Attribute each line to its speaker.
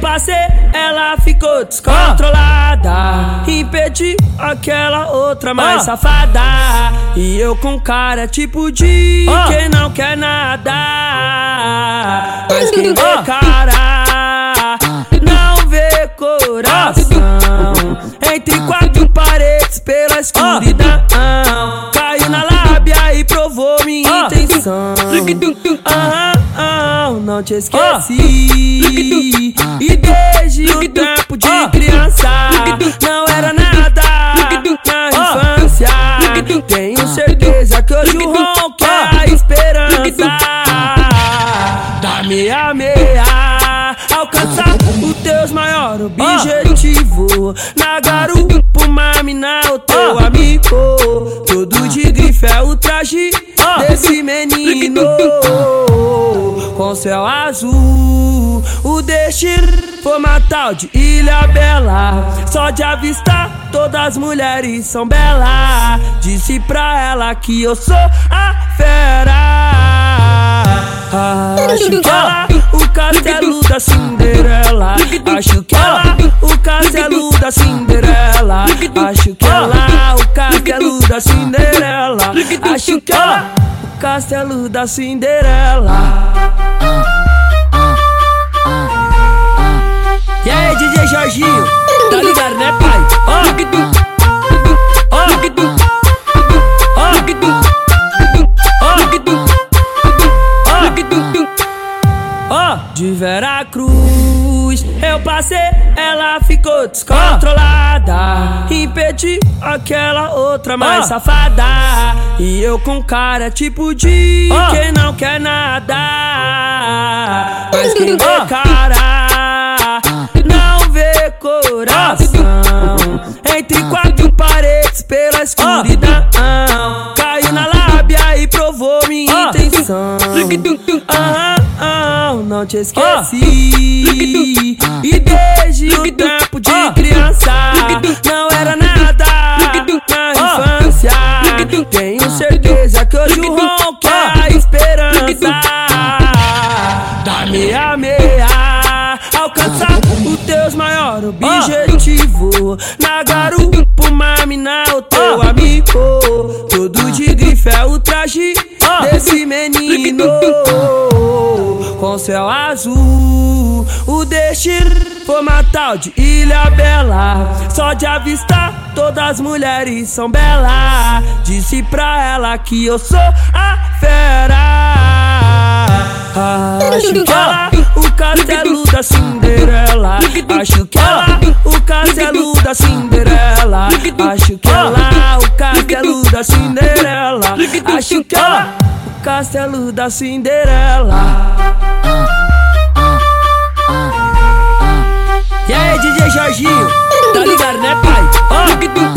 Speaker 1: passei, ela ficou descontrolada. Impedi aquela outra mais safada. E eu com cara tipo de quem não quer nada. Mas quem vê cara não vê coração. Entre quatro paredes pela escuridão. Caiu na lábia e provou minha intenção. Não te esqueci. E desde o tempo de criança, não era nada na infância. Tenho certeza que hoje o ronco é a esperança. Da meia meia, alcançar o teus maior objetivo. Na garupa, uma mina, o teu amigo. Todo de grife é o traje desse menino. Com céu azul, o destino foi matar de Ilha Bela. Só de avistar, todas as mulheres são belas. Disse pra ela que eu sou a fera. Acho que ela, o castelo da Cinderela. Acho que ela, o castelo da Cinderela. Acho que ela, o castelo da Cinderela. Acho que ela, castelo da Cinderela. Ela ficou descontrolada. Impedi aquela outra mais safada. E eu com cara tipo de quem não quer nada. Mas quem vê cara não vê coração. Entre quatro paredes pela escuridão. Caiu na lábia e provou minha intenção. Aham, aham, não te esqueci. E desde o tempo de criança, não era nada na infância. Tenho certeza que hoje o ronco é a esperança. Da meia meia, alcançar o teus maior objetivo. Na garupa, uma mina, o teu amigo. Todo de grife é o traje desse menino. Céu azul, o destino foi matar de Ilha Bela. Só de avistar, todas as mulheres são belas. Disse pra ela que eu sou a fera. Acho que ela, o castelo da Cinderela. Acho que ela, o castelo da Cinderela. Acho que ela, o castelo da Cinderela. Acho que ela, castelo da Cinderela. E aí, DJ Jorginho, tá ligado, né, pai? Ó, ó,